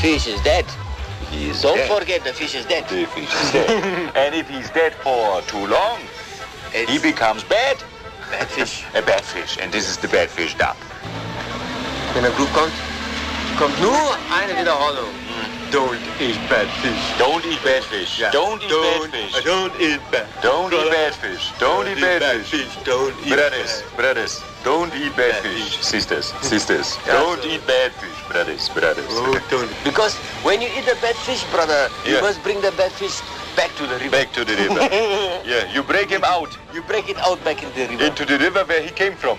fish. The fish is dead. He is Don't dead. forget the fish is dead. The fish is dead. and if he's dead for too long, It's he becomes bad. bad fish. A bad fish. And this is the bad fish dub. Wenn der Group kommt, kommt nur eine Wiederholung. Don't eat bad fish. Don't eat bad fish. Ja. Don't eat bad fish. Don't eat bad. Don't eat bad fish. Don't eat bad fish. Don't eat Brothers, brothers, don't eat bad Bad fish. fish. Sisters, sisters, don't eat bad fish. Brothers, brothers. Oh, don't. Because when you eat the bad fish, brother, you must bring the bad fish back to the river. Back to the river. yeah, you break him out You break it out back in the river. into the river where he came from.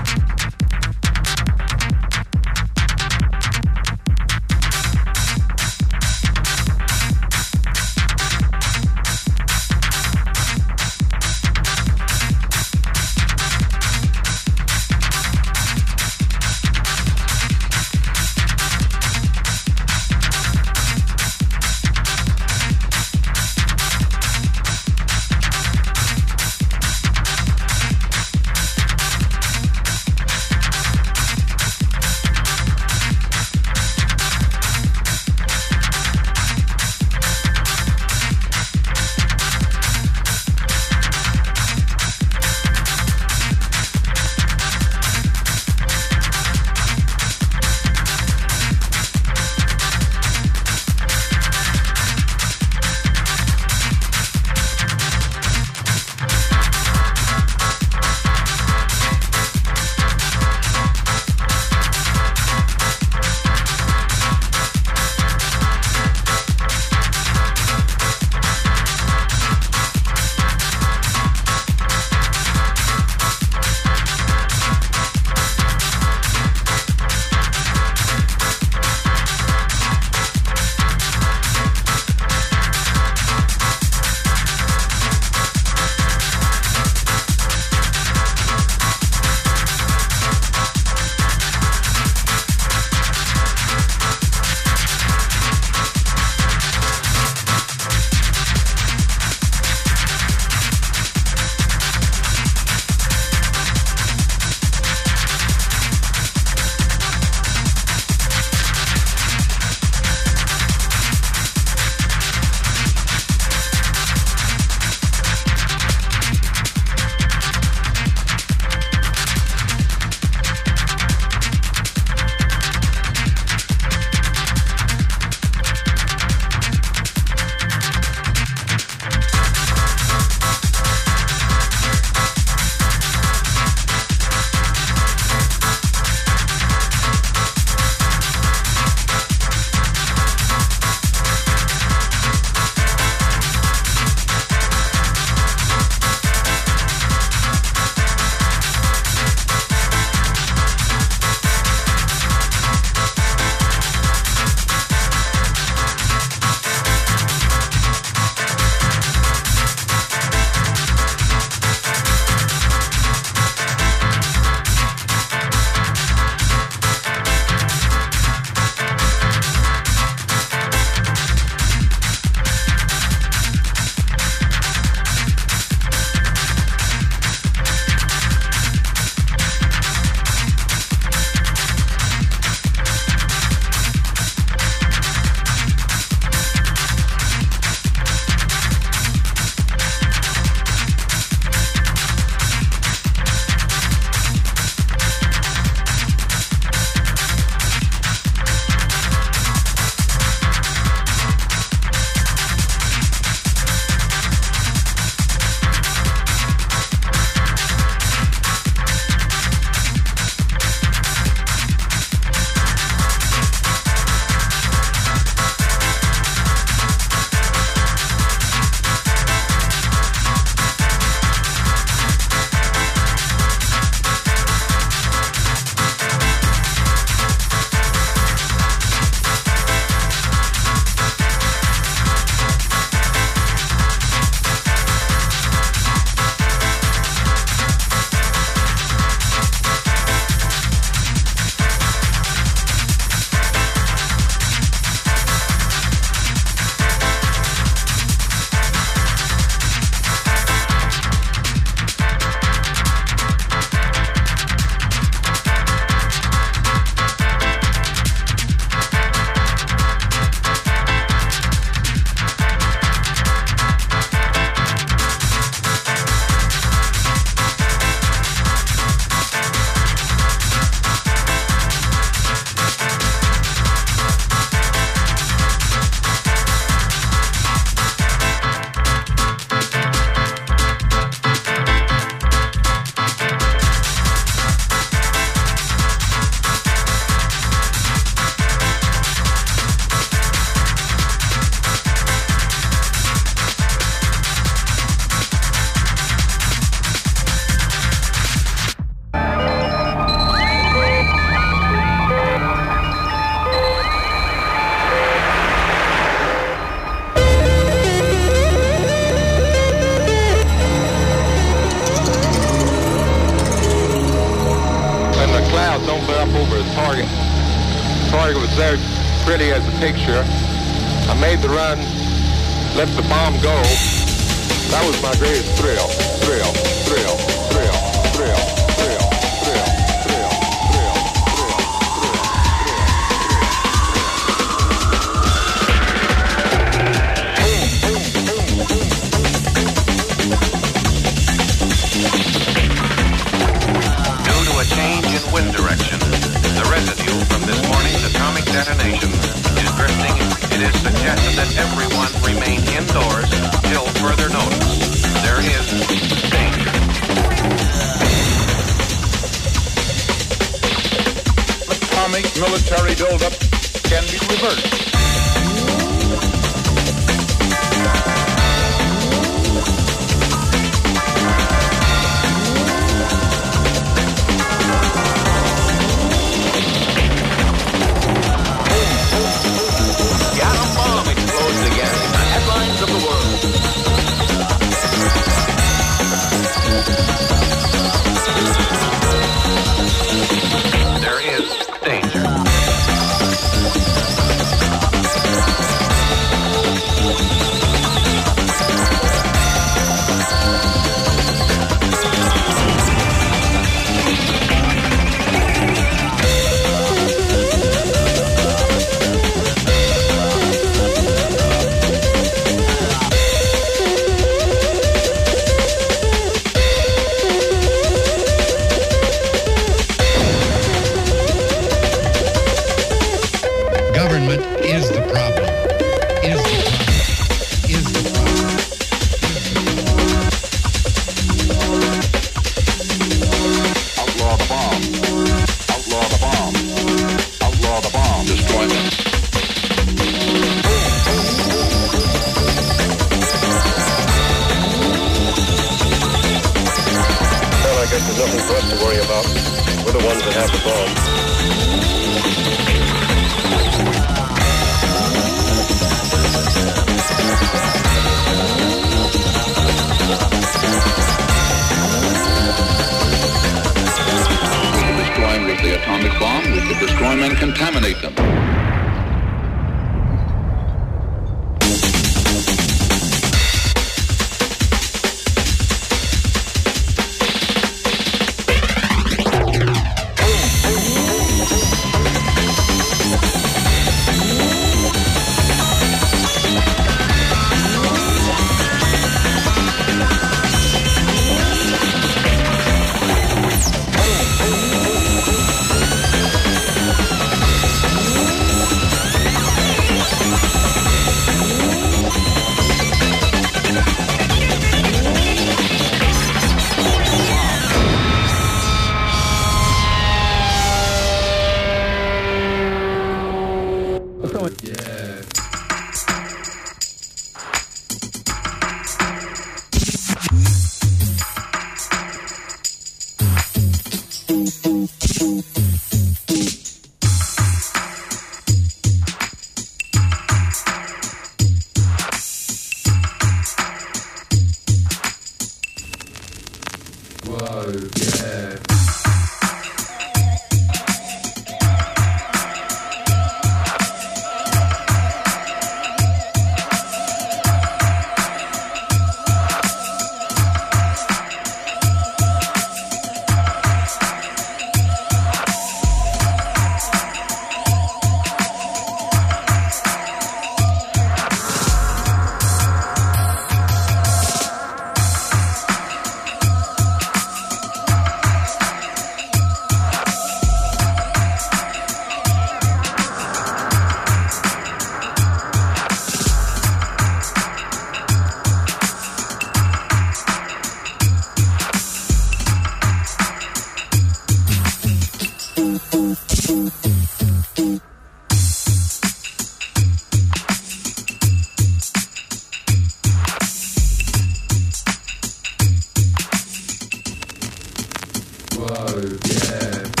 whoa, yeah.